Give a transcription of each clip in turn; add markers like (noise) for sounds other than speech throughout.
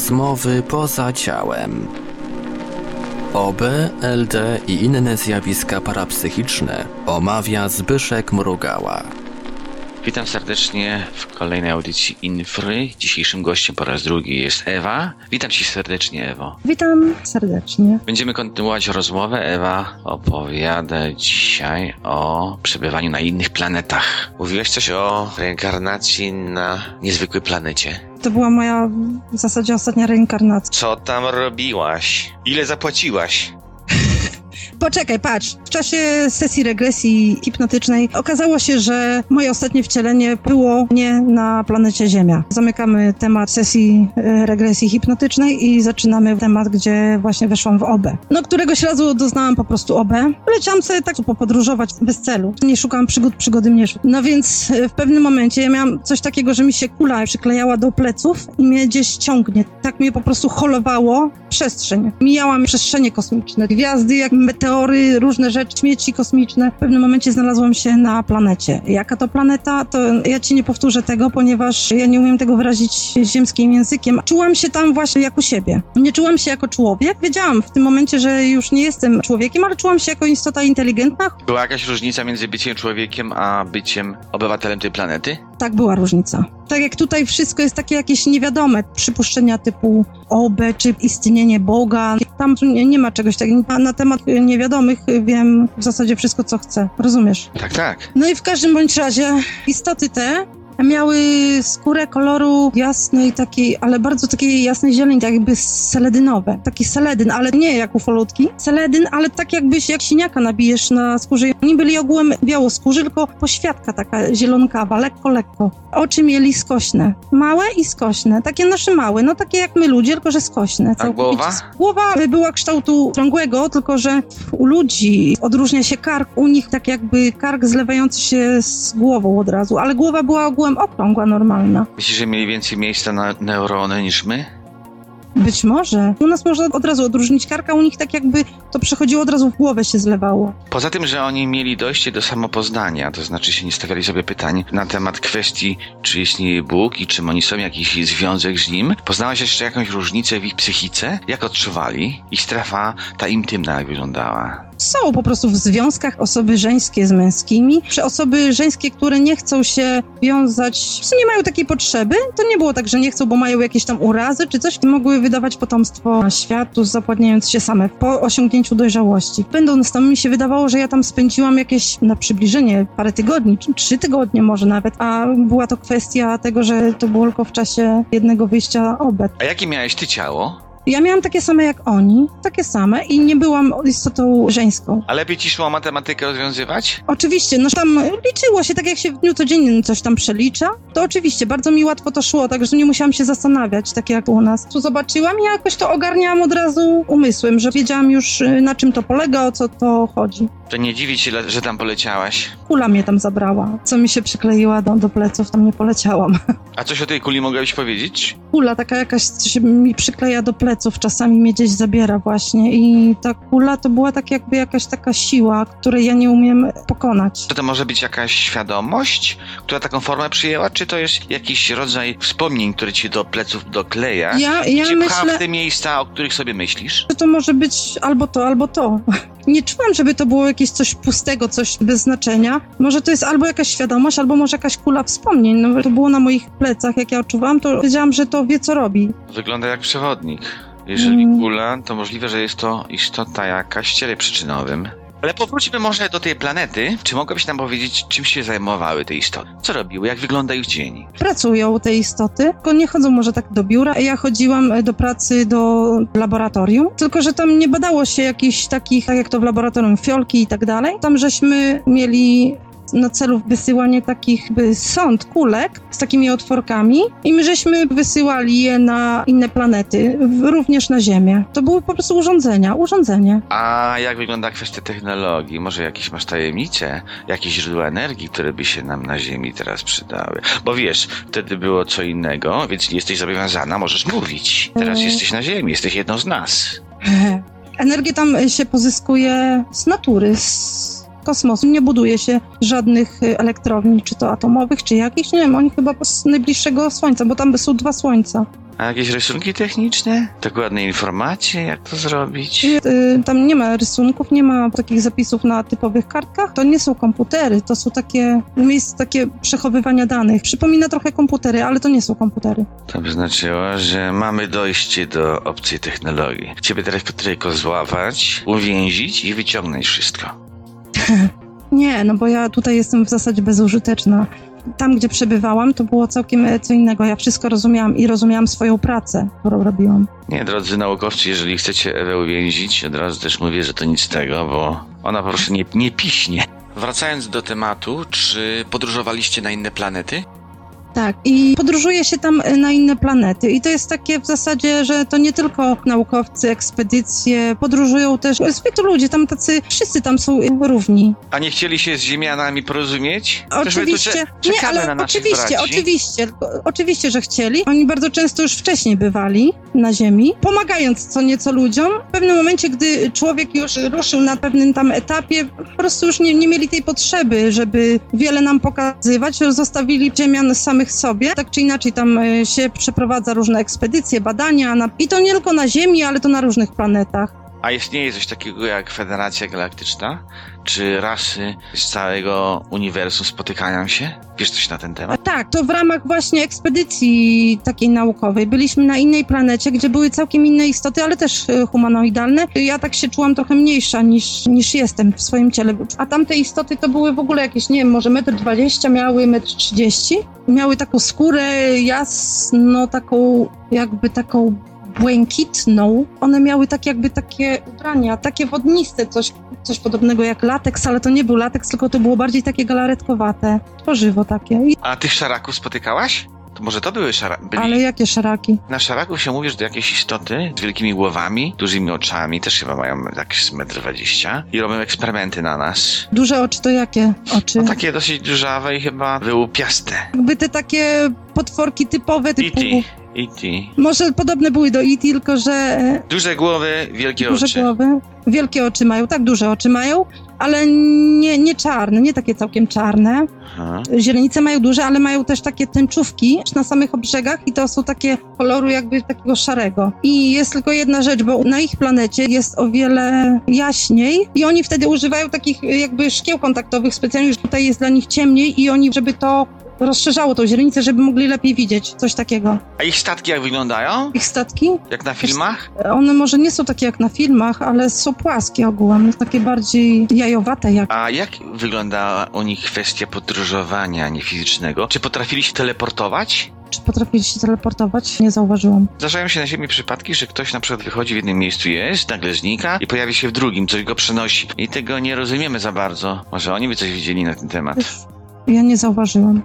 Rozmowy poza ciałem. OB, LD i inne zjawiska parapsychiczne omawia Zbyszek Mrugała. Witam serdecznie w kolejnej audycji Infry. Dzisiejszym gościem po raz drugi jest Ewa. Witam Cię serdecznie, Ewo. Witam serdecznie. Będziemy kontynuować rozmowę. Ewa opowiada dzisiaj o przebywaniu na innych planetach. Mówiłeś coś o reinkarnacji na niezwykłej planecie. To była moja w zasadzie ostatnia reinkarnacja. Co tam robiłaś? Ile zapłaciłaś? Poczekaj, patrz. W czasie sesji regresji hipnotycznej okazało się, że moje ostatnie wcielenie było nie na planecie Ziemia. Zamykamy temat sesji e, regresji hipnotycznej i zaczynamy temat, gdzie właśnie weszłam w OB. No, któregoś razu doznałam po prostu OB. Leciałam sobie tak popodróżować bez celu. Nie szukałam przygód, przygody mnie szukałam. No więc e, w pewnym momencie ja miałam coś takiego, że mi się kula przyklejała do pleców i mnie gdzieś ciągnie. Tak mnie po prostu holowało przestrzeń. Mijałam przestrzenie kosmiczne, gwiazdy jak meteory, różne rzeczy, śmieci kosmiczne. W pewnym momencie znalazłam się na planecie. Jaka to planeta, to ja ci nie powtórzę tego, ponieważ ja nie umiem tego wyrazić ziemskim językiem. Czułam się tam właśnie jako siebie. Nie czułam się jako człowiek. Wiedziałam w tym momencie, że już nie jestem człowiekiem, ale czułam się jako istota inteligentna. Była jakaś różnica między byciem człowiekiem a byciem obywatelem tej planety? Tak była różnica. Tak jak tutaj wszystko jest takie jakieś niewiadome, przypuszczenia typu OB czy istnienie Boga. Tam nie, nie ma czegoś takiego. A na temat niewiadomych wiem w zasadzie wszystko, co chcę. Rozumiesz? Tak, tak. No i w każdym bądź razie istoty te miały skórę koloru jasnej, takiej, ale bardzo takiej jasnej zieleni, tak jakby seledynowe. Taki seledyn, ale nie jak ufolutki. Seledyn, ale tak jakbyś jak siniaka nabijesz na skórze. Oni byli ogółem białoskórzy, tylko poświatka taka zielonkawa, lekko, lekko. Oczy mieli skośne. Małe i skośne. Takie nasze małe, no takie jak my ludzie, tylko że skośne. A głowa? Głowa była kształtu okrągłego, tylko że u ludzi odróżnia się kark, u nich tak jakby kark zlewający się z głową od razu, ale głowa była ogółem okrągła, normalna. Myślisz, że mieli więcej miejsca na neurony niż my? Być może. U nas można od razu odróżnić karka, u nich tak jakby to przechodziło od razu w głowę się zlewało. Poza tym, że oni mieli dojście do samopoznania, to znaczy się nie stawiali sobie pytań na temat kwestii, czy istnieje Bóg i czym oni są, jakiś związek z Nim, poznałaś jeszcze jakąś różnicę w ich psychice? Jak odczuwali? Ich strefa ta intymna jak wyglądała? Są po prostu w związkach osoby żeńskie z męskimi. Przy osoby żeńskie, które nie chcą się wiązać, nie mają takiej potrzeby, to nie było tak, że nie chcą, bo mają jakieś tam urazy czy coś, mogły wydawać potomstwo światu, zapładniając się same po osiągnięciu dojrzałości. Będąc tam, mi się wydawało, że ja tam spędziłam jakieś na przybliżenie parę tygodni, czy trzy tygodnie może nawet, a była to kwestia tego, że to było tylko w czasie jednego wyjścia obed. A jakie miałeś ty ciało? Ja miałam takie same jak oni, takie same i nie byłam istotą żeńską. A lepiej ci szło matematykę rozwiązywać? Oczywiście, no tam liczyło się tak jak się w dniu codziennym coś tam przelicza, to oczywiście bardzo mi łatwo to szło, także nie musiałam się zastanawiać, tak jak u nas. Tu zobaczyłam i jakoś to ogarniałam od razu umysłem, że wiedziałam już y, na czym to polega, o co to chodzi. To nie dziwi cię, że tam poleciałaś. Kula mnie tam zabrała, co mi się przykleiła do, do pleców, tam nie poleciałam. (laughs) A coś o tej kuli mogłabyś powiedzieć? Kula taka jakaś się mi przykleja do pleców, czasami mnie gdzieś zabiera właśnie i ta kula to była tak jakby jakaś taka siła, której ja nie umiem pokonać. Czy to może być jakaś świadomość, która taką formę przyjęła, czy to jest jakiś rodzaj wspomnień, które ci do pleców dokleja Ja, i ja cię pcha myślę, w te miejsca, o których sobie myślisz? że to może być albo to, albo to. (laughs) Nie czułam, żeby to było jakieś coś pustego, coś bez znaczenia. Może to jest albo jakaś świadomość, albo może jakaś kula wspomnień. No, to było na moich plecach, jak ja odczuwałam, to wiedziałam, że to wie, co robi. Wygląda jak przewodnik. Jeżeli Mm. kula, to możliwe, że jest to istota jakaś w ciele przyczynowym. Ale powróćmy może do tej planety. Czy mogłabyś nam powiedzieć, czym się zajmowały te istoty? Co robiły? Jak wygląda ich dzień? Pracują te istoty, tylko nie chodzą może tak do biura. Ja chodziłam e, do pracy do laboratorium, tylko że tam nie badało się jakichś takich, tak jak to w laboratorium, fiolki i tak dalej. Tam żeśmy mieli na celu wysyłanie takich by sąd, kulek z takimi otworkami i my żeśmy wysyłali je na inne planety, również na Ziemię. To były po prostu urządzenia, urządzenie. A jak wygląda kwestia technologii? Może jakieś masz tajemnice? Jakieś źródła energii, które by się nam na Ziemi teraz przydały? Bo wiesz, wtedy było co innego, więc nie jesteś zobowiązana, możesz mówić. Teraz Mhm. jesteś na Ziemi, jesteś jedną z nas. (laughs) Energię tam y, się pozyskuje z natury, z kosmosu. Nie buduje się żadnych y, elektrowni, czy to atomowych, czy jakichś. Nie wiem, oni chyba z najbliższego Słońca, bo tam są dwa Słońca. A jakieś rysunki techniczne? Dokładne informacje, jak to zrobić? Y, Tam nie ma rysunków, nie ma takich zapisów na typowych kartkach. To nie są komputery, to są takie miejsca takie przechowywania danych. Przypomina trochę komputery, ale to nie są komputery. To by znaczyło, że mamy dojście do obcej technologii. Ciebie teraz tylko złapać, uwięzić i wyciągnąć wszystko. (laughs) Nie, no bo ja tutaj jestem w zasadzie bezużyteczna. Tam, gdzie przebywałam, to było całkiem e, co innego. Ja wszystko rozumiałam i rozumiałam swoją pracę, którą robiłam. Nie, drodzy naukowcy, jeżeli chcecie Ewę uwięzić, od razu też mówię, że to nic z tego, bo ona po prostu nie, nie piśnie. Wracając do tematu, czy podróżowaliście na inne planety? Tak, i podróżuje się tam e, na inne planety. I to jest takie w zasadzie, że to nie tylko naukowcy, ekspedycje, podróżują też zwykli ludzie, tam tacy, wszyscy tam są e, równi. A nie chcieli się z ziemianami porozumieć? Oczywiście, cze- nie, ale na oczywiście, braci. oczywiście, oczywiście, że chcieli. Oni bardzo często już wcześniej bywali na Ziemi, pomagając co nieco ludziom. W pewnym momencie, gdy człowiek już ruszył na pewnym tam etapie, po prostu już nie, nie mieli tej potrzeby, żeby wiele nam pokazywać. Zostawili Ziemian samych sobie. Tak czy inaczej tam e, się przeprowadza różne ekspedycje, badania na, i to nie tylko na Ziemi, ale to na różnych planetach. A istnieje coś takiego jak Federacja Galaktyczna? Czy rasy z całego uniwersum spotykają się? Wiesz coś na ten temat? Tak, to w ramach właśnie ekspedycji takiej naukowej. Byliśmy na innej planecie, gdzie były całkiem inne istoty, ale też e, humanoidalne. Ja tak się czułam trochę mniejsza niż, niż jestem w swoim ciele. A tamte istoty to były w ogóle jakieś, nie wiem, może metr dwadzieścia, miały metr trzydzieści. Miały taką skórę jasno, taką jakby taką błękitną. One miały tak jakby takie ubrania, takie wodniste, coś, coś podobnego jak lateks, ale to nie był lateks, tylko to było bardziej takie galaretkowate, tworzywo takie. A tych szaraków spotykałaś? To może to były szaraki? Byli... ale jakie szaraki? Na szaraków się mówi, że to jakieś istoty z wielkimi głowami, dużymi oczami, też chyba mają jakieś metr dwadzieścia i robią eksperymenty na nas. Duże oczy to jakie oczy? No takie dosyć dużawe i chyba wyłupiaste. Jakby te takie potworki typowe typu... E.T. E.T. Może podobne były do E.T., tylko że e, Duże głowy, wielkie duże oczy. głowy, wielkie oczy mają, tak duże oczy mają, ale nie, nie czarne, nie takie całkiem czarne. Aha. Źrenice mają duże, ale mają też takie tęczówki na samych obrzegach i to są takie koloru jakby takiego szarego. I jest tylko jedna rzecz, bo na ich planecie jest o wiele jaśniej i oni wtedy używają takich jakby szkieł kontaktowych specjalnie, że tutaj jest dla nich ciemniej i oni, żeby to rozszerzało tą źrenicę, żeby mogli lepiej widzieć, coś takiego. A ich statki jak wyglądają? Ich statki, Jak na filmach? one może nie są takie jak na filmach, ale są płaskie ogółem, takie bardziej jajowate jak. A jak wygląda u nich kwestia podróżowania niefizycznego? Czy potrafili się teleportować? Czy potrafili się teleportować? Nie zauważyłam. Zdarzają się na Ziemi przypadki, że ktoś na przykład wychodzi w jednym miejscu jest, nagle znika i pojawia się w drugim, coś go przenosi. I tego nie rozumiemy za bardzo. Może oni by coś wiedzieli na ten temat. Ja nie zauważyłam.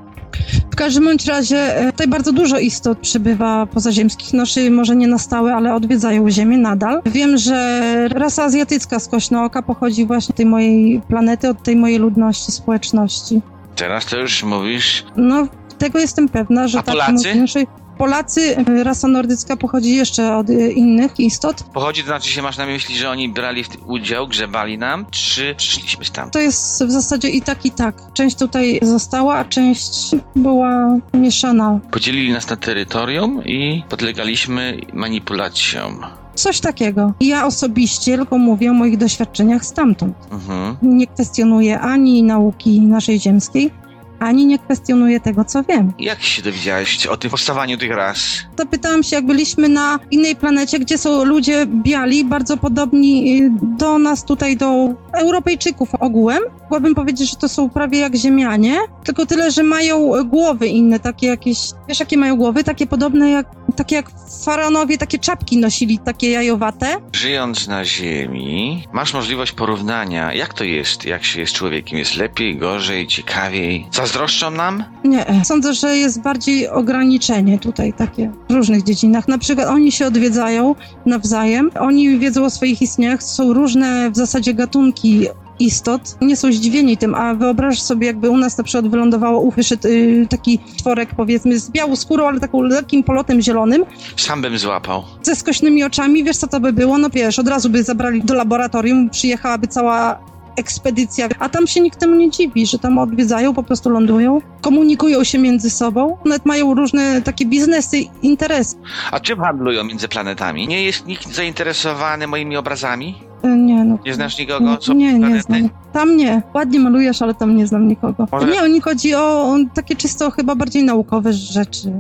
W każdym bądź razie e, tutaj bardzo dużo istot przybywa pozaziemskich. Noszy może nie na stałe, ale odwiedzają Ziemię nadal. Wiem, że rasa azjatycka z Kośnooka pochodzi właśnie z tej mojej planety, od tej mojej ludności, społeczności. Teraz to już mówisz. No, tego jestem pewna, że A tak Polacy? mówię. Polacy, e, rasa nordycka pochodzi jeszcze od e, innych istot. Pochodzi, to znaczy się masz na myśli, że oni brali w udział, grzebali nam, czy przyszliśmy stamtąd? To jest w zasadzie i tak, i tak. Część tutaj została, a część była mieszana. Podzielili nas na terytorium i podlegaliśmy manipulacjom. Coś takiego. Ja osobiście tylko mówię o moich doświadczeniach stamtąd. Mhm. Nie kwestionuję ani nauki naszej ziemskiej, ani nie kwestionuję tego, co wiem. Jak się dowiedziałeś o tym powstawaniu tych ras? Zapytałam się, jak byliśmy na innej planecie, gdzie są ludzie biali, bardzo podobni y, do nas tutaj, do Europejczyków ogółem. Mogłabym powiedzieć, że to są prawie jak Ziemianie, tylko tyle, że mają głowy inne, takie jakieś, wiesz jakie mają głowy? Takie podobne jak, takie jak faraonowie, takie czapki nosili, takie jajowate. Żyjąc na Ziemi, masz możliwość porównania, jak to jest, jak się jest człowiekiem. Jest lepiej, gorzej, ciekawiej. Zazdroszczą nam? Nie, sądzę, że jest bardziej ograniczenie tutaj takie w różnych dziedzinach. Na przykład oni się odwiedzają nawzajem, oni wiedzą o swoich istnieniach, są różne w zasadzie gatunki istot, nie są zdziwieni tym, a wyobraź sobie, jakby u nas na przykład wylądowało, u- wyszedł y, taki tworek powiedzmy z białą skórą, ale taką lekkim polotem zielonym, Sam bym złapał. ze skośnymi oczami, wiesz co to by było? No wiesz, od razu by zabrali do laboratorium, przyjechałaby cała ekspedycja, a tam się nikt temu nie dziwi, że tam odwiedzają, po prostu lądują, komunikują się między sobą, nawet mają różne takie biznesy, interesy. A czym handlują między planetami? Nie jest nikt zainteresowany moimi obrazami? Nie, no. Nie znasz nikogo? Co nie, nie znam. Tam nie. Ładnie malujesz, ale tam nie znam nikogo. Może- Nie, oni chodzi o, o takie czysto chyba bardziej naukowe rzeczy.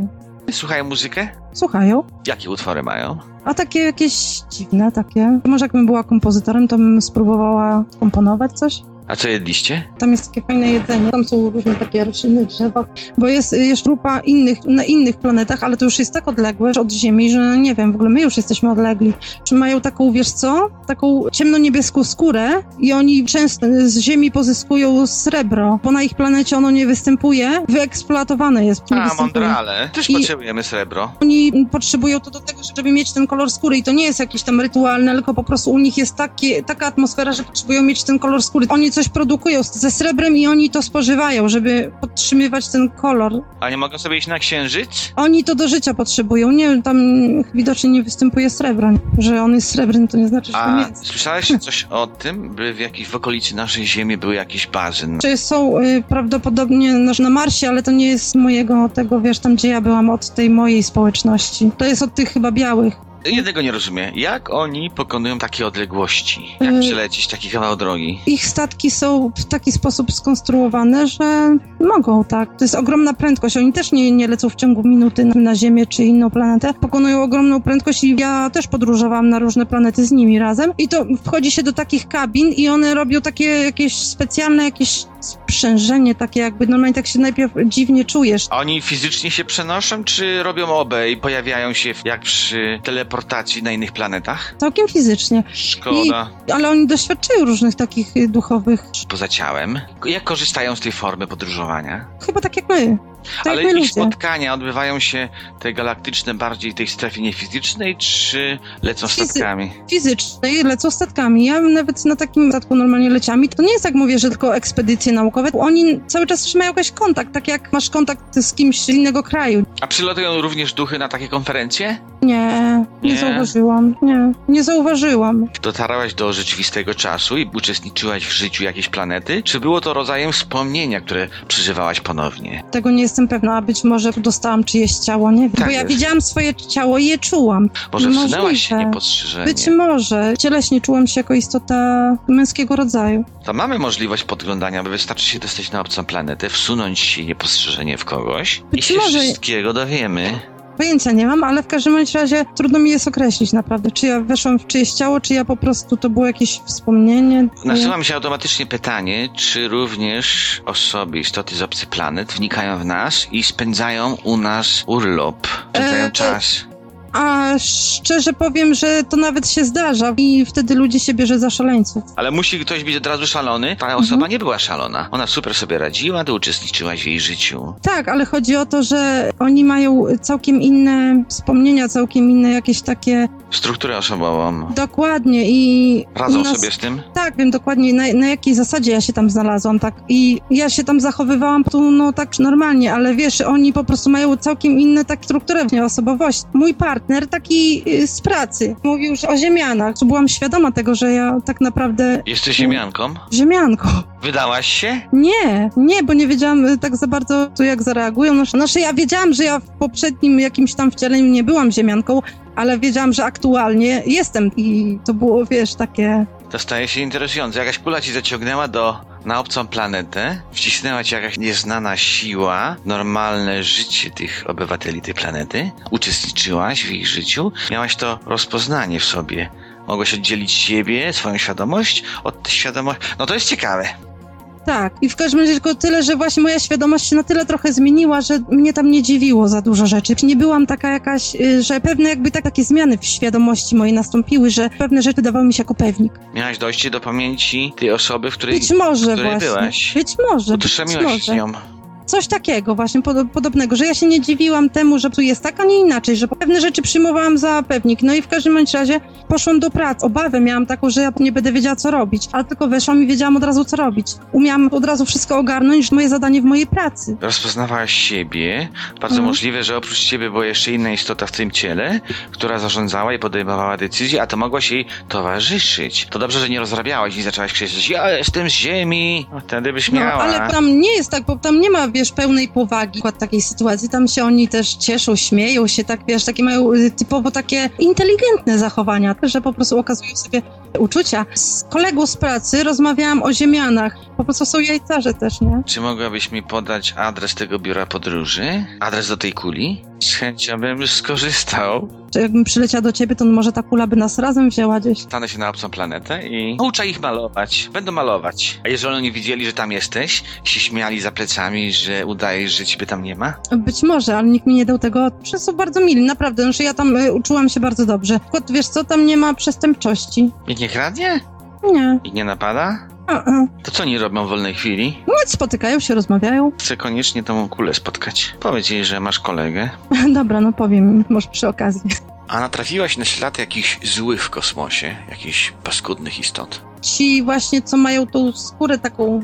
Słuchają muzykę? Słuchają. Jakie utwory mają? A takie jakieś dziwne, takie. Może jakbym była kompozytorem, to bym spróbowała komponować coś. A co jedliście? Tam jest takie fajne jedzenie, tam są różne takie rośliny, drzewa, bo jest jeszcze grupa innych, na innych planetach, ale to już jest tak odległe od Ziemi, że nie wiem, w ogóle my już jesteśmy odlegli. Czy mają taką, wiesz co, taką ciemno-niebieską skórę i oni często z Ziemi pozyskują srebro, bo na ich planecie ono nie występuje, wyeksploatowane jest. nie A, występuje. mądrale. Też I- potrzebujemy srebro. Oni potrzebują to do tego, żeby mieć ten kolor skóry i to nie jest jakieś tam rytualne, tylko po prostu u nich jest takie, taka atmosfera, że potrzebują mieć ten kolor skóry. Oni coś produkują ze srebrem i oni to spożywają, żeby podtrzymywać ten kolor. A nie mogą sobie iść na księżyc? Oni to do życia potrzebują. Nie, tam widocznie nie występuje srebro. Że on jest srebrny, to nie znaczy, że A jest. słyszałeś (laughs) coś o tym, by w jakiejś w okolicy naszej Ziemi były jakieś bazy? Czy są y, prawdopodobnie na, na Marsie, ale to nie jest mojego tego, wiesz, tam gdzie ja byłam, od tej mojej społeczności. To jest od tych chyba białych. Jednego nie rozumiem. Jak oni pokonują takie odległości? Jak Y- przelecieć taki kawał drogi? ich statki są w taki sposób skonstruowane, że mogą, tak. To jest ogromna prędkość. Oni też nie, nie lecą w ciągu minuty na, na Ziemię czy inną planetę. Pokonują ogromną prędkość i ja też podróżowałam na różne planety z nimi razem. I to wchodzi się do takich kabin i one robią takie jakieś specjalne jakieś sprzężenie, takie jakby normalnie tak się najpierw dziwnie czujesz. Oni fizycznie się przenoszą, czy robią obę i pojawiają się jak przy teleportacji na innych planetach? Całkiem fizycznie. Szkoda. Ale oni doświadczają różnych takich duchowych. Poza ciałem. Jak korzystają z tej formy podróżowania? Chyba tak jak my. Tak Ale ich ludzie. spotkania odbywają się te galaktyczne bardziej w tej strefie niefizycznej, czy lecą Fizy- statkami? fizycznej lecą statkami. Ja nawet na takim statku normalnie leciałam i to nie jest jak mówię, że tylko ekspedycje naukowe. Oni cały czas trzymają jakiś kontakt, tak jak masz kontakt z kimś z innego kraju. A przylatują również duchy na takie konferencje? Nie, nie, Nie? zauważyłam. Nie, nie zauważyłam. Dotarłaś do rzeczywistego czasu i uczestniczyłaś w życiu jakiejś planety? Czy było to rodzajem wspomnienia, które przeżywałaś ponownie? Tego nie jestem pewna, a być może dostałam czyjeś ciało, nie wiem. Tak Bo ja jest. widziałam swoje ciało i je czułam. Może wsunęłaś się niepostrzeżenie? Być może. Cieleśnie czułam się jako istota męskiego rodzaju. To mamy możliwość podglądania, bo wystarczy się dostać na obcą planetę, wsunąć się niepostrzeżenie w kogoś i Być się może- wszystkiego dowiemy. Pojęcia nie mam, ale w każdym razie trudno mi jest określić naprawdę, czy ja weszłam w czyjeś ciało, czy ja po prostu to było jakieś wspomnienie. Nasuwa mi się automatycznie pytanie, czy również osoby, istoty z obcych planet wnikają w nas i spędzają u nas urlop, spędzają E, czas. A szczerze powiem, że to nawet się zdarza i wtedy ludzi się bierze za szaleńców. Ale musi ktoś być od razu szalony? Ta osoba nie była szalona. Ona super sobie radziła, ty uczestniczyłaś w jej życiu. Tak, ale chodzi o to, że oni mają całkiem inne wspomnienia, całkiem inne jakieś takie Strukturę osobową. dokładnie i Radzą nas, sobie z tym? Tak, wiem dokładnie na, na jakiej zasadzie ja się tam znalazłam, tak. I ja się tam zachowywałam tu, no tak normalnie, ale wiesz, oni po prostu mają całkiem inne tak strukturę osobowości. Mój partner taki y, z pracy mówił że o ziemianach. Byłam świadoma tego, że ja tak naprawdę Jesteś ziemianką? ziemianką. Wydałaś się? Nie, nie, bo nie wiedziałam y, tak za bardzo, to jak zareagują. No, Znaczy, ja wiedziałam, że ja w poprzednim jakimś tam wcieleniu nie byłam ziemianką, ale wiedziałam, że aktualnie jestem i to było, wiesz, takie... To staje się interesujące. Jakaś kula ci zaciągnęła do, na obcą planetę, wcisnęła ci jakaś nieznana siła, normalne życie tych obywateli tej planety, uczestniczyłaś w ich życiu, miałaś to rozpoznanie w sobie. Mogłeś oddzielić siebie, swoją świadomość od świadomości. No to jest ciekawe. Tak, i w każdym razie tylko tyle, że właśnie moja świadomość się na tyle trochę zmieniła, że mnie tam nie dziwiło za dużo rzeczy. Nie byłam taka jakaś, y, że pewne jakby tak, takie zmiany w świadomości mojej nastąpiły, że pewne rzeczy wydawały mi się jako pewnik. Miałaś dojście do pamięci tej osoby, w której Być może której właśnie. byłaś. Być może, być utożsamiłaś się z może. nią. Coś takiego właśnie pod, podobnego, że ja się nie dziwiłam temu, że tu jest tak, a nie inaczej, że pewne rzeczy przyjmowałam za pewnik. No i w każdym bądź razie poszłam do pracy. Obawę miałam taką, że ja nie będę wiedziała, co robić, ale tylko weszłam i wiedziałam od razu, co robić. Umiałam od razu wszystko ogarnąć, moje zadanie w mojej pracy. Rozpoznawałaś siebie. Bardzo Mhm. możliwe, że oprócz ciebie była jeszcze inna istota w tym ciele, która zarządzała i podejmowała decyzje, a to mogłaś jej towarzyszyć. To dobrze, że nie rozrabiałaś i zaczęłaś krzyczeć, ja jestem z ziemi. No, Wtedy byś No, miała. ale tam nie jest tak, bo tam nie ma, wiesz, pełnej powagi przykład takiej sytuacji. Tam się oni też cieszą, śmieją się, tak, wiesz, takie mają y, typowo takie inteligentne zachowania, że po prostu okazują sobie uczucia. Z kolegą z pracy rozmawiałam o ziemianach. Po prostu są jajcarze też, nie? Czy mogłabyś mi podać adres tego biura podróży? Adres do tej kuli? Z chęcią bym skorzystał. Czy jakbym przyleciała do ciebie, to może ta kula by nas razem wzięła gdzieś. Stanę się na obcą planetę i uczę ich malować. Będą malować. A jeżeli oni widzieli, że tam jesteś, się śmiali za plecami, że udajesz, że ciebie tam nie ma? Być może, ale nikt mi nie dał tego. Że są bardzo mili, naprawdę. Znaczy ja tam y, uczyłam się bardzo dobrze. Tylko wiesz co, tam nie ma przestępczości. Nikt nie kradnie? Nie. I nie napada? To co oni robią w wolnej chwili? No, spotykają się, rozmawiają. Chcę koniecznie tą kulę spotkać. Powiedz jej, że masz kolegę. (laughs) Dobra, no powiem, może przy okazji. A natrafiłaś na ślad jakichś złych w kosmosie, jakichś paskudnych istot. Ci właśnie, co mają tą skórę taką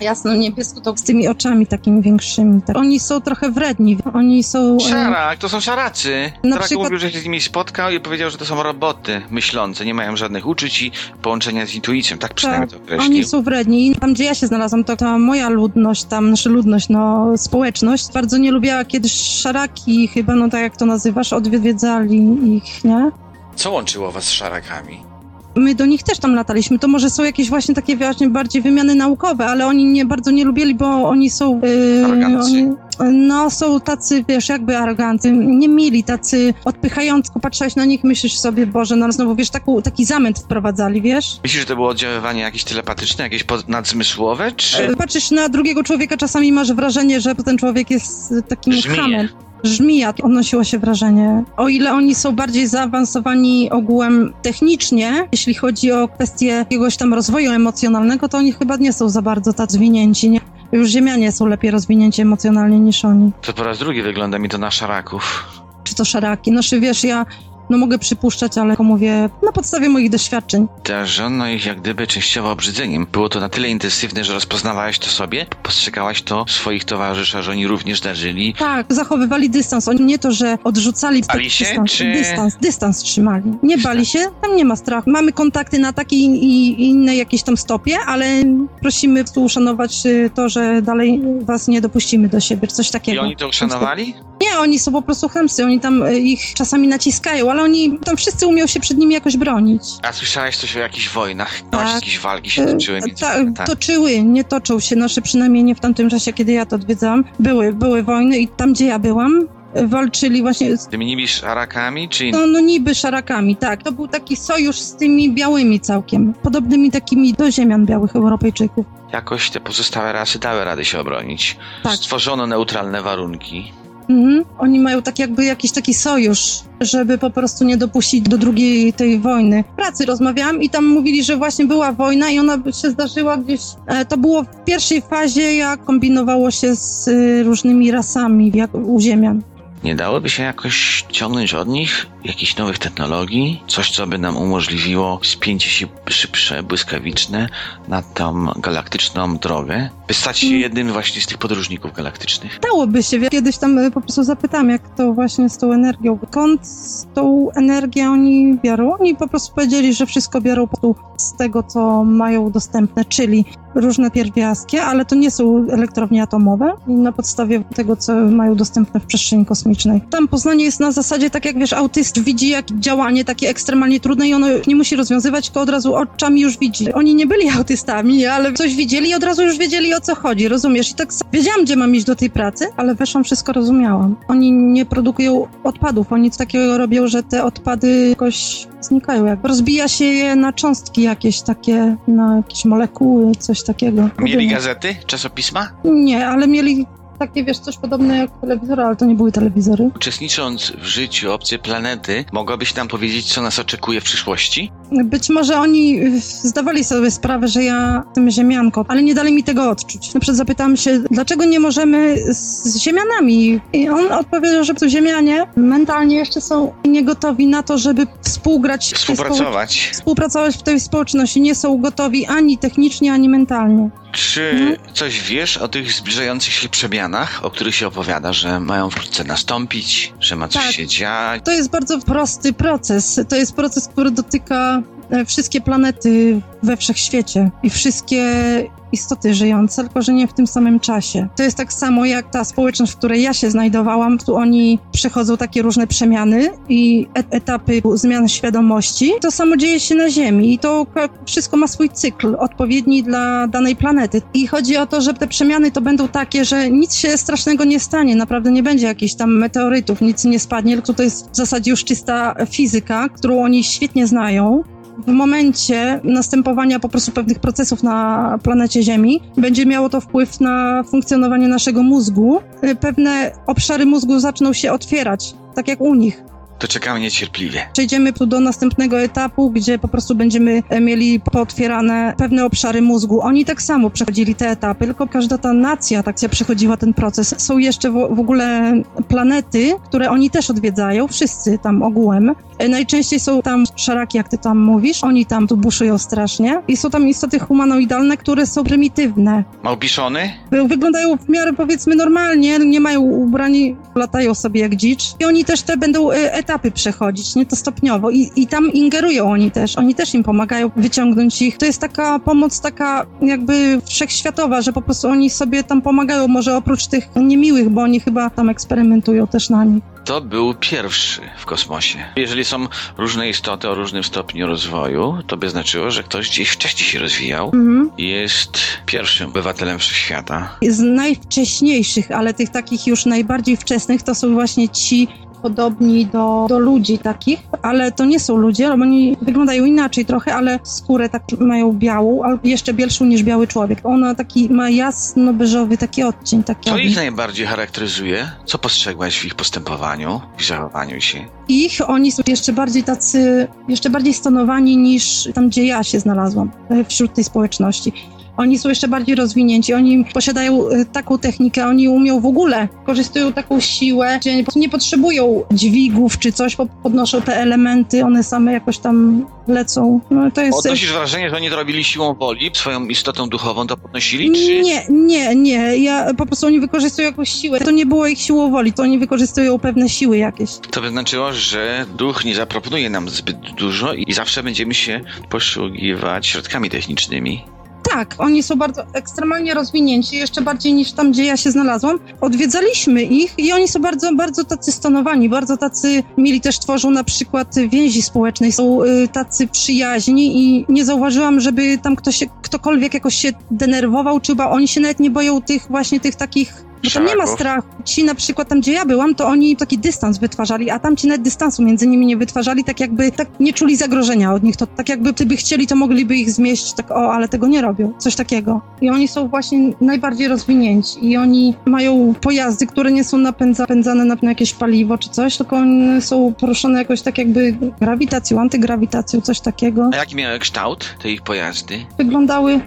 jasno niebieską, to z tymi oczami takimi większymi. Tak. Oni są trochę wredni. Oni są... Szarak, to są szaracy. Na Tarak przykład- mówił, że się z nimi spotkał i powiedział, że to są roboty myślące, nie mają żadnych uczuć i połączenia z intuicją. Tak przynajmniej to określił. Oni są wredni i tam, gdzie ja się znalazłam, to ta moja ludność, tam, nasza ludność, no, społeczność, bardzo nie lubiła, kiedy szaraki, chyba, no tak jak to nazywasz, odwiedzali ich, nie? Co łączyło was z szarakami? My do nich też tam lataliśmy. To może są jakieś właśnie takie właśnie bardziej wymiany naukowe, ale oni nie bardzo nie lubili, bo oni są. Yy, oni, no, są tacy, wiesz, jakby arogancy, nie mili, tacy odpychający. Patrzyłeś na nich, myślisz sobie, Boże, no znowu, wiesz, taką, taki zamęt wprowadzali, wiesz? Myślisz, że to było oddziaływanie jakieś telepatyczne, jakieś nadzmysłowe, czy E, Patrzysz na drugiego człowieka, czasami masz wrażenie, że ten człowiek jest takim Żmije. Żmija, odnosiło się wrażenie. O ile oni są bardziej zaawansowani ogółem technicznie, jeśli chodzi o kwestie jakiegoś tam rozwoju emocjonalnego, to oni chyba nie są za bardzo tak zwinięci, nie? Już ziemianie są lepiej rozwinięci emocjonalnie niż oni. to po raz drugi wygląda mi to na szaraków? Czy to szaraki? No, czy wiesz, ja no mogę przypuszczać, ale mówię na podstawie moich doświadczeń. Darzono ich jak gdyby częściowo obrzydzeniem. Było to na tyle intensywne, że rozpoznawałaś to sobie, postrzegałaś to swoich towarzyszy, że oni również darzyli. Tak, zachowywali dystans. Oni nie to, że odrzucali Bali się, dystans, czy- dystans, dystans trzymali. Nie bali się, tam nie ma strachu. Mamy kontakty na takiej i innej jakiejś tam stopie, ale prosimy tu uszanować y, to, że dalej was nie dopuścimy do siebie, coś I takiego. oni to uszanowali? Nie, oni są po prostu chamscy, oni tam y, ich czasami naciskają, ale oni tam wszyscy umią się przed nimi jakoś bronić. A słyszałaś coś o jakichś wojnach? No, Tak. jakieś walki się E, toczyły między Ta, planetami. toczyły, nie toczą się, nasze przynajmniej nie w tamtym czasie, kiedy ja to odwiedzałam. Były, były wojny i tam, gdzie ja byłam, y, walczyli właśnie z Tymi nimi szarakami, czy No, no niby szarakami, tak. To był taki sojusz z tymi białymi całkiem. Podobnymi takimi do ziemian białych Europejczyków. jakoś te pozostałe rasy dały radę się obronić? Tak. Stworzono neutralne warunki. Mhm. Oni mają tak jakby jakiś taki sojusz, żeby po prostu nie dopuścić do drugiej tej wojny. W pracy rozmawiałam i tam mówili, że właśnie była wojna i ona się zdarzyła gdzieś... E, to było w pierwszej fazie, jak kombinowało się z y, różnymi rasami, jak u ziemian. Nie dałoby się jakoś ciągnąć od nich jakichś nowych technologii? Coś, co by nam umożliwiło spięcie się szybsze, błyskawiczne na tą galaktyczną drogę? By stać się Mm. jednym właśnie z tych podróżników galaktycznych. Dałoby się, kiedyś tam y, po prostu zapytam, jak to właśnie z tą energią, skąd tą energię oni biorą. Oni po prostu powiedzieli, że wszystko biorą po prostu z tego, co mają dostępne, czyli różne pierwiastki, ale to nie są elektrownie atomowe na podstawie tego, co mają dostępne w przestrzeni kosmicznej. Tam poznanie jest na zasadzie tak, jak wiesz, autyst widzi jak działanie takie ekstremalnie trudne i ono nie musi rozwiązywać, tylko od razu oczami już widzi. Oni nie byli autystami, ale coś widzieli i od razu już wiedzieli o co chodzi, rozumiesz? I tak wiedziałam, gdzie mam iść do tej pracy, ale weszłam, wszystko rozumiałam. Oni nie produkują odpadów, oni takiego robią, że te odpady jakoś znikają. Jak rozbija się je na cząstki jakieś takie, na jakieś molekuły, coś takiego. Mieli gazety, czasopisma? Nie, ale mieli takie, wiesz, coś podobne jak telewizory, ale to nie były telewizory. Uczestnicząc w życiu obcej planety, mogłabyś nam powiedzieć, co nas oczekuje w przyszłości? Być może oni zdawali sobie sprawę, że ja jestem ziemianką, ale nie dali mi tego odczuć. Na przykład zapytałam się, dlaczego nie możemy z ziemianami? I on odpowiedział, że ziemianie mentalnie jeszcze są niegotowi na to, żeby współgrać. Współpracować. Współpracować w tej społeczności. Nie są gotowi ani technicznie, ani mentalnie. Czy mhm. coś wiesz o tych zbliżających się przemianach, o których się opowiada, że mają wkrótce nastąpić, że ma coś tak. się dziać? To jest bardzo prosty proces. To jest proces, który dotyka wszystkie planety we wszechświecie i wszystkie istoty żyjące, tylko że nie w tym samym czasie. To jest tak samo jak ta społeczność, w której ja się znajdowałam, tu oni przechodzą takie różne przemiany i et etapy zmian świadomości. To samo dzieje się na Ziemi i to wszystko ma swój cykl odpowiedni dla danej planety. I chodzi o to, że te przemiany to będą takie, że nic się strasznego nie stanie, naprawdę nie będzie jakichś tam meteorytów, nic nie spadnie, tylko to jest w zasadzie już czysta fizyka, którą oni świetnie znają w momencie następowania po prostu pewnych procesów na planecie Ziemi będzie miało to wpływ na funkcjonowanie naszego mózgu. Pewne obszary mózgu zaczną się otwierać, tak jak u nich. To czekamy niecierpliwie. Przejdziemy tu do następnego etapu, gdzie po prostu będziemy e, mieli pootwierane pewne obszary mózgu. Oni tak samo przechodzili te etapy, tylko każda ta nacja tak się przechodziła ten proces. Są jeszcze w, w ogóle planety, które oni też odwiedzają, wszyscy tam ogółem. E, najczęściej są tam szaraki, jak ty tam mówisz. Oni tam tu buszują strasznie. I są tam istoty humanoidalne, które są prymitywne. Małpiszony? Wyglądają w miarę powiedzmy normalnie, nie mają ubrani, latają sobie jak dzicz. I oni też te będą etapy etapy przechodzić, nie to stopniowo. I, I tam ingerują oni też, oni też im pomagają wyciągnąć ich. To jest taka pomoc taka jakby wszechświatowa, że po prostu oni sobie tam pomagają, może oprócz tych niemiłych, bo oni chyba tam eksperymentują też na nich to był pierwszy w kosmosie. Jeżeli są różne istoty o różnym stopniu rozwoju, to by znaczyło, że ktoś gdzieś wcześniej się rozwijał mhm. i jest pierwszym obywatelem wszechświata. Z najwcześniejszych, ale tych takich już najbardziej wczesnych, to są właśnie ci podobni do, do ludzi takich, ale to nie są ludzie, bo oni wyglądają inaczej trochę, ale skórę tak mają białą, albo jeszcze bielszą niż biały człowiek. Ona taki ma jasno-beżowy taki odcień. Taki Co ich najbardziej charakteryzuje? Co postrzegłaś w ich postępowaniu, w zachowaniu się? Ich, oni są jeszcze bardziej tacy, jeszcze bardziej stonowani niż tam, gdzie ja się znalazłam, e, wśród tej społeczności oni są jeszcze bardziej rozwinięci, oni posiadają y, taką technikę, oni umią w ogóle, korzystają taką siłę, że nie potrzebują dźwigów czy coś, podnoszą te elementy, one same jakoś tam lecą. No, to jest... Odnosisz wrażenie, że oni to robili siłą woli, swoją istotą duchową to podnosili, czy... Nie, nie, nie, ja po prostu oni wykorzystują jakąś siłę. To nie było ich siłą woli, to oni wykorzystują pewne siły jakieś. To by znaczyło, że duch nie zaproponuje nam zbyt dużo i zawsze będziemy się posługiwać środkami technicznymi tak, oni są bardzo ekstremalnie rozwinięci, jeszcze bardziej niż tam, gdzie ja się znalazłam. Odwiedzaliśmy ich i oni są bardzo, bardzo tacy stonowani, bardzo tacy mieli też tworzą na przykład więzi społecznej, są y, tacy przyjaźni i nie zauważyłam, żeby tam ktoś, ktokolwiek jakoś się denerwował, czy chyba oni się nawet nie boją tych właśnie tych takich bo tam nie ma strachu. Ci na przykład tam, gdzie ja byłam, to oni taki dystans wytwarzali, a tam ci nawet dystansu między nimi nie wytwarzali, tak jakby tak nie czuli zagrożenia od nich. To tak jakby gdyby chcieli, to mogliby ich zmieścić, tak o, ale tego nie robią. Coś takiego. I oni są właśnie najbardziej rozwinięci i oni mają pojazdy, które nie są napędzane na jakieś paliwo czy coś, tylko one są poruszone jakoś tak jakby grawitacją, antygrawitacją, coś takiego. A jaki miały kształt te ich pojazdy? Wyglądały,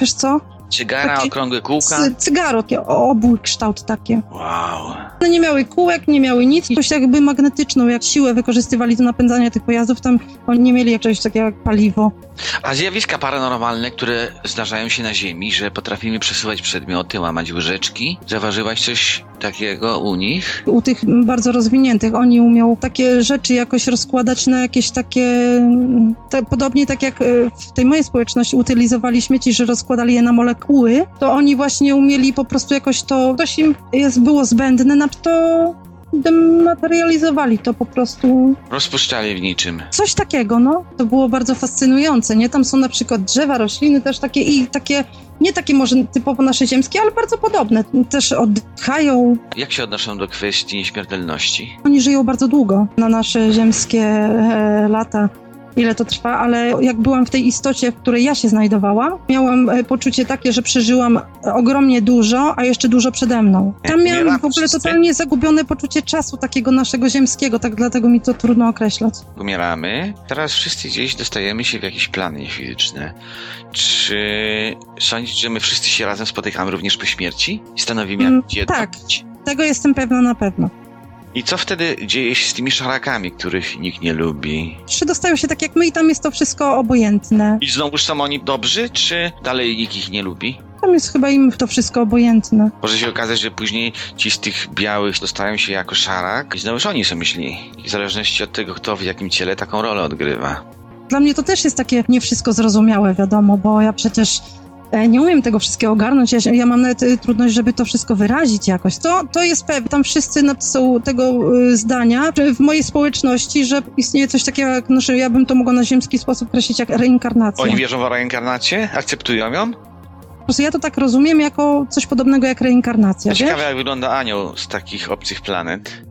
wiesz co? Cygara, takie, okrągłe kółka? cygaro, takie obój kształt takie. Wow. One nie miały kółek, nie miały nic. Coś jakby magnetyczną, jak siłę wykorzystywali do napędzania tych pojazdów, tam oni nie mieli czegoś takiego jak paliwo. A zjawiska paranormalne, które zdarzają się na Ziemi, że potrafimy przesuwać przedmioty, łamać łyżeczki, zauważyłaś coś takiego u nich? U tych bardzo rozwiniętych. Oni umią takie rzeczy jakoś rozkładać na jakieś takie... Te, podobnie tak jak e, w tej mojej społeczności utylizowali śmieci, że rozkładali je na molekuły, to oni właśnie umieli po prostu jakoś to... Coś im jest, było zbędne, na to dematerializowali to po prostu. Rozpuszczali w niczym. Coś takiego, no. To było bardzo fascynujące, nie? Tam są na przykład drzewa, rośliny też takie i takie, nie takie może typowo nasze ziemskie, ale bardzo podobne. Też oddychają. Jak się odnoszą do kwestii śmiertelności? Oni żyją bardzo długo na nasze ziemskie e, lata ile to trwa, ale jak byłam w tej istocie, w której ja się znajdowałam, miałam e, poczucie takie, że przeżyłam ogromnie dużo, a jeszcze dużo przede mną. Tam miałam w ogóle totalnie zagubione poczucie czasu takiego naszego ziemskiego, tak dlatego mi to trudno określać. Umieramy. Teraz wszyscy gdzieś dostajemy się w jakieś plany fizyczne. Czy sądzisz, że my wszyscy się razem spotykamy również po śmierci? I stanowimy Mm, jak jedno? tak. Tego jestem pewna na pewno. I co wtedy dzieje się z tymi szarakami, których nikt nie lubi? Czy dostają się tak jak my i tam jest to wszystko obojętne. I znowuż są oni dobrzy, czy dalej nikt ich nie lubi? Tam jest chyba im to wszystko obojętne. Może się okazać, że później ci z tych białych dostają się jako szarak i znowuż oni są myśli. W zależności od tego, kto w jakim ciele taką rolę odgrywa. Dla mnie to też jest takie nie wszystko zrozumiałe, wiadomo, bo ja przecież nie umiem tego wszystkiego ogarnąć. Ja, ja mam nawet e, trudność, żeby to wszystko wyrazić jakoś. To, to jest pewne. Tam wszyscy są tego e, zdania, że w mojej społeczności, że istnieje coś takiego jak, no, że ja bym to mogła na ziemski sposób określić jak reinkarnacja. Oni wierzą w reinkarnację? Akceptują ją? Po prostu ja to tak rozumiem jako coś podobnego jak reinkarnacja? Ciekawe, jak wygląda anioł z takich obcych planet.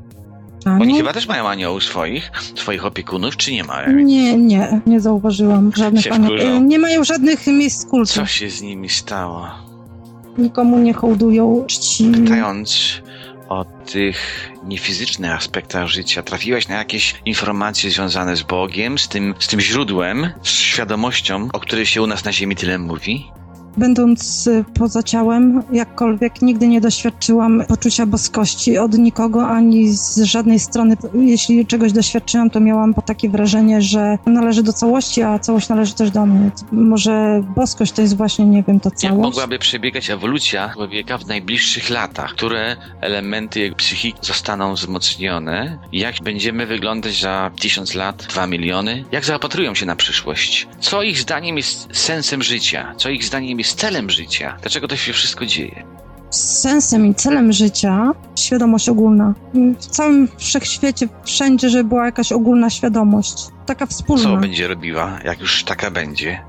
Anioł? Oni chyba też mają aniołów swoich, swoich opiekunów, czy nie mają? Nie, nie, nie zauważyłam żadnych aniołów. E, Nie mają żadnych miejsc kultu. Co się z nimi stało? Nikomu nie hołdują czci. Pytając o tych niefizycznych aspektach życia, trafiłaś na jakieś informacje związane z Bogiem, z tym, z tym źródłem, z świadomością, o której się u nas na Ziemi tyle mówi? Będąc y, poza ciałem, jakkolwiek nigdy nie doświadczyłam poczucia boskości od nikogo, ani z żadnej strony. Jeśli czegoś doświadczyłam, to miałam takie wrażenie, że należy do całości, a całość należy też do mnie. Może boskość to jest właśnie, nie wiem, to Jak całość. mogłaby przebiegać ewolucja człowieka w najbliższych latach? Które elementy jego psychiki zostaną wzmocnione? Jak będziemy wyglądać za tysiąc lat, dwa miliony? Jak zaopatrują się na przyszłość? Co ich zdaniem jest sensem życia? Co ich zdaniem jest celem życia? Dlaczego to się wszystko dzieje? Sensem i celem życia świadomość ogólna. W całym wszechświecie, wszędzie, żeby była jakaś ogólna świadomość. Taka wspólna. Co będzie robiła, jak już taka będzie?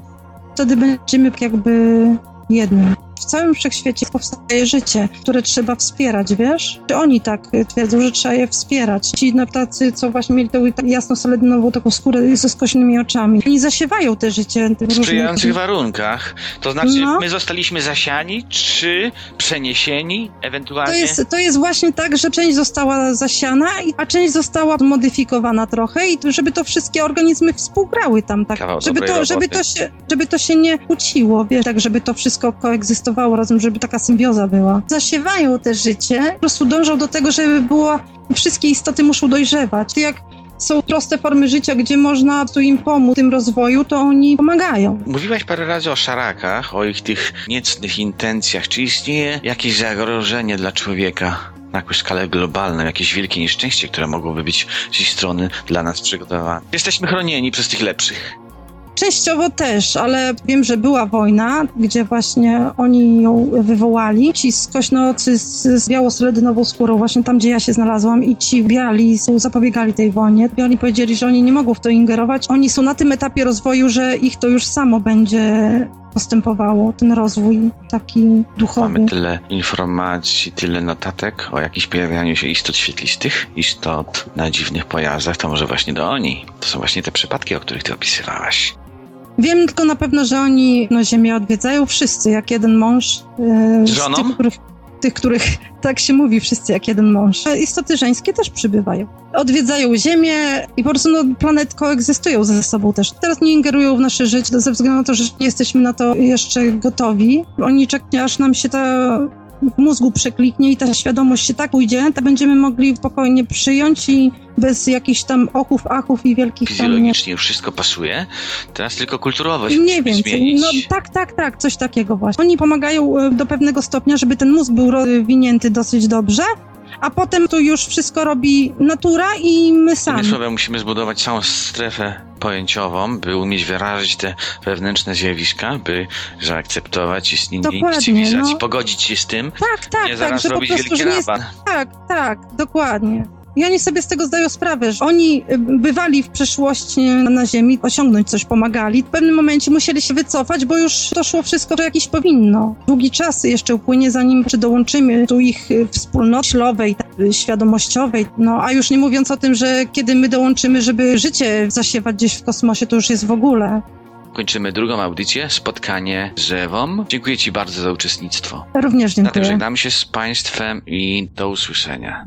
wtedy będziemy jakby jednym. W całym wszechświecie powstaje życie, które trzeba wspierać, wiesz? Czy oni tak twierdzą, że trzeba je wspierać? Ci no, tacy, co właśnie mieli tą jasno solenową taką skórę ze skośnymi oczami. Oni zasiewają te życie w W różnych... sprzyjających warunkach. To znaczy, No. my zostaliśmy zasiani, czy przeniesieni, ewentualnie? To jest, to jest właśnie tak, że część została zasiana, a część została modyfikowana trochę i żeby to wszystkie organizmy współgrały tam tak, Kawał żeby to, żeby, to się, żeby to się nie kłóciło, wiesz, tak, żeby to wszystko koegzystowało razem, żeby taka symbioza była. Zasiewają te życie, po prostu dążą do tego, żeby było, wszystkie istoty muszą dojrzewać. Jak są proste formy życia, gdzie można tu im pomóc w tym rozwoju, to oni pomagają. Mówiłaś parę razy o szarakach, o ich tych niecnych intencjach. Czy istnieje jakieś zagrożenie dla człowieka na jakąś skalę globalną, jakieś wielkie nieszczęście, które mogłoby być z ich strony dla nas przygotowane? Jesteśmy chronieni przez tych lepszych. Częściowo też, ale wiem, że była wojna, gdzie właśnie oni ją wywołali. Ci skośnocy z, z biało-soledynową skórą, właśnie tam, gdzie ja się znalazłam i ci biali są, zapobiegali tej wojnie. Biali powiedzieli, że oni nie mogą w to ingerować. Oni są na tym etapie rozwoju, że ich to już samo będzie postępowało, ten rozwój taki duchowy. Mamy tyle informacji, tyle notatek o jakimś pojawianiu się istot świetlistych, istot na dziwnych pojazdach, to może właśnie do oni. To są właśnie te przypadki, o których ty opisywałaś. Wiem tylko na pewno, że oni no, Ziemię odwiedzają wszyscy, jak jeden mąż. Yy, Z żoną? Tych których, tych, których (laughs) tak się mówi, wszyscy jak jeden mąż. Istoty żeńskie też przybywają. Odwiedzają Ziemię i po prostu no, planet koegzystują ze sobą też. Teraz nie ingerują w nasze życie ze względu na to, że nie jesteśmy na to jeszcze gotowi. Oni czekają, aż nam się ta w mózgu przekliknie i ta świadomość się tak pójdzie, to będziemy mogli spokojnie przyjąć i bez jakichś tam ochów, achów i wielkich tam... Nie, Fizjologicznie już wszystko pasuje, teraz tylko kulturowo się nie więcej. No tak, tak, tak, coś takiego właśnie. Oni pomagają e, do pewnego stopnia, żeby ten mózg był rozwinięty dosyć dobrze, a potem tu już wszystko robi natura i my sami. słowy, musimy zbudować całą strefę pojęciową, by umieć wyrazić te wewnętrzne zjawiska, by zaakceptować istnienie Dokładnie, cywilizacji, no. pogodzić się z tym, Tak, tak, nie tak, zaraz po robić wielki raban. Tak, tak, dokładnie. I oni sobie z tego zdają sprawę, że oni y, bywali w przeszłości na Ziemi, osiągnąć coś pomagali. W pewnym momencie musieli się wycofać, bo już to szło wszystko, że jakieś powinno. Długi czas jeszcze upłynie, zanim czy dołączymy do ich y, wspólnoty ślowej, y, świadomościowej. No, a już nie mówiąc o tym, że kiedy my dołączymy, żeby życie zasiewać gdzieś w kosmosie, to już jest w ogóle. Kończymy drugą audycję, spotkanie z Ewą. Dziękuję Ci bardzo za uczestnictwo. Również Na tym dziękuję. żegnamy się z Państwem i do usłyszenia.